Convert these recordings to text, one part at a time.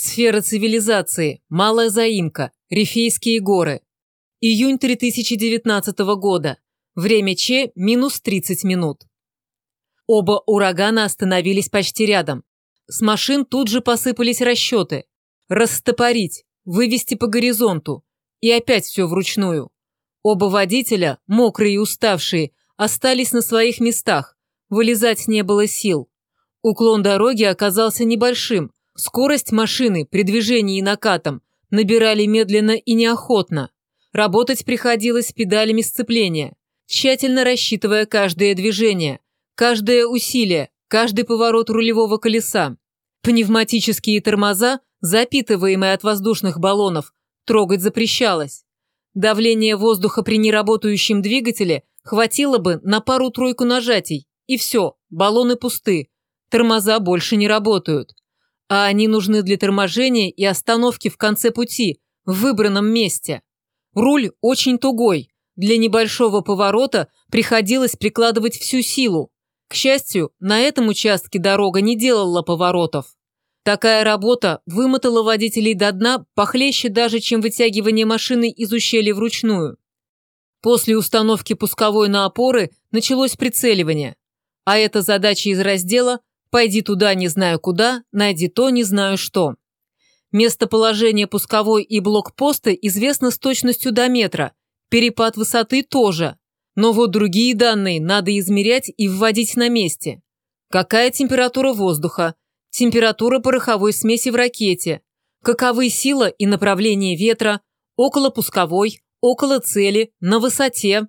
Сфера цивилизации. Малая заимка. Рифейские горы. Июнь 2019 года. Время Ч – минус 30 минут. Оба урагана остановились почти рядом. С машин тут же посыпались расчеты. Растопорить, вывести по горизонту. И опять все вручную. Оба водителя, мокрые и уставшие, остались на своих местах. Вылезать не было сил. Уклон дороги оказался небольшим. Скорость машины при движении накатом набирали медленно и неохотно. Работать приходилось педалями сцепления, тщательно рассчитывая каждое движение, каждое усилие, каждый поворот рулевого колеса. Пневматические тормоза, запитываемые от воздушных баллонов, трогать запрещалось. Давление воздуха при неработающем двигателе хватило бы на пару-тройку нажатий, и все, баллоны пусты, тормоза больше не работают. А они нужны для торможения и остановки в конце пути, в выбранном месте. Руль очень тугой, для небольшого поворота приходилось прикладывать всю силу. К счастью, на этом участке дорога не делала поворотов. Такая работа вымотала водителей до дна похлеще даже, чем вытягивание машины из ущелья вручную. После установки пусковой на опоры началось прицеливание. А это задача из раздела «Пойди туда, не знаю куда, найди то, не знаю что». Местоположение пусковой и блокпоста известно с точностью до метра, перепад высоты тоже. Но вот другие данные надо измерять и вводить на месте. Какая температура воздуха, температура пороховой смеси в ракете, каковы сила и направление ветра, около пусковой, около цели, на высоте.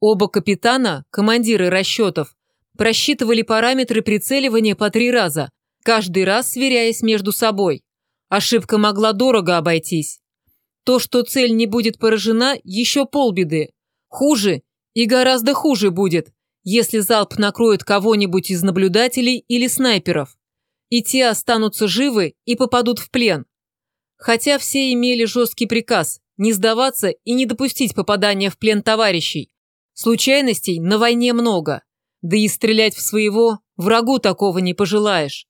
Оба капитана, командиры расчетов, просчитывали параметры прицеливания по три раза, каждый раз сверяясь между собой. Ошибка могла дорого обойтись. То, что цель не будет поражена, еще полбеды. Хуже и гораздо хуже будет, если залп накроет кого-нибудь из наблюдателей или снайперов и те останутся живы и попадут в плен. Хотя все имели жесткий приказ не сдаваться и не допустить попадания в плен товарищей. Случайностей на войне много. Да и стрелять в своего врагу такого не пожелаешь.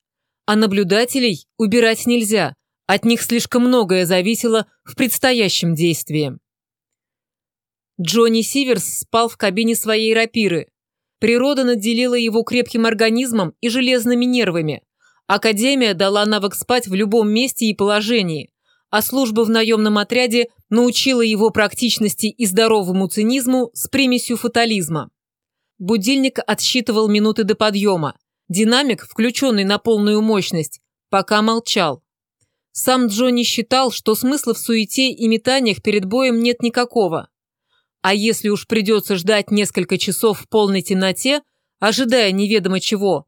А наблюдателей убирать нельзя. От них слишком многое зависело в предстоящем действии. Джонни Сиверс спал в кабине своей рапиры. Природа наделила его крепким организмом и железными нервами. Академия дала навык спать в любом месте и положении, а служба в наемном отряде научила его практичности и здоровому цинизму с примесью фатализма. Будильник отсчитывал минуты до подъема. Динамик, включенный на полную мощность, пока молчал. Сам Джонни считал, что смысла в суете и метаниях перед боем нет никакого. А если уж придется ждать несколько часов в полной темноте, ожидая неведомо чего,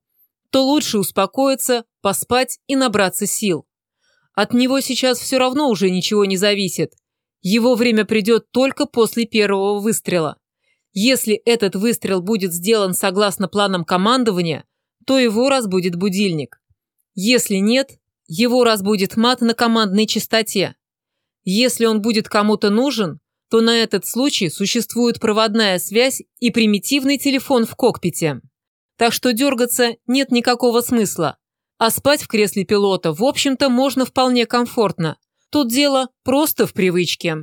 то лучше успокоиться, поспать и набраться сил. От него сейчас все равно уже ничего не зависит. Его время придет только после первого выстрела. Если этот выстрел будет сделан согласно планам командования, то его разбудит будильник. Если нет, его разбудит мат на командной частоте. Если он будет кому-то нужен, то на этот случай существует проводная связь и примитивный телефон в кокпите. Так что дергаться нет никакого смысла. А спать в кресле пилота, в общем-то, можно вполне комфортно. Тут дело просто в привычке.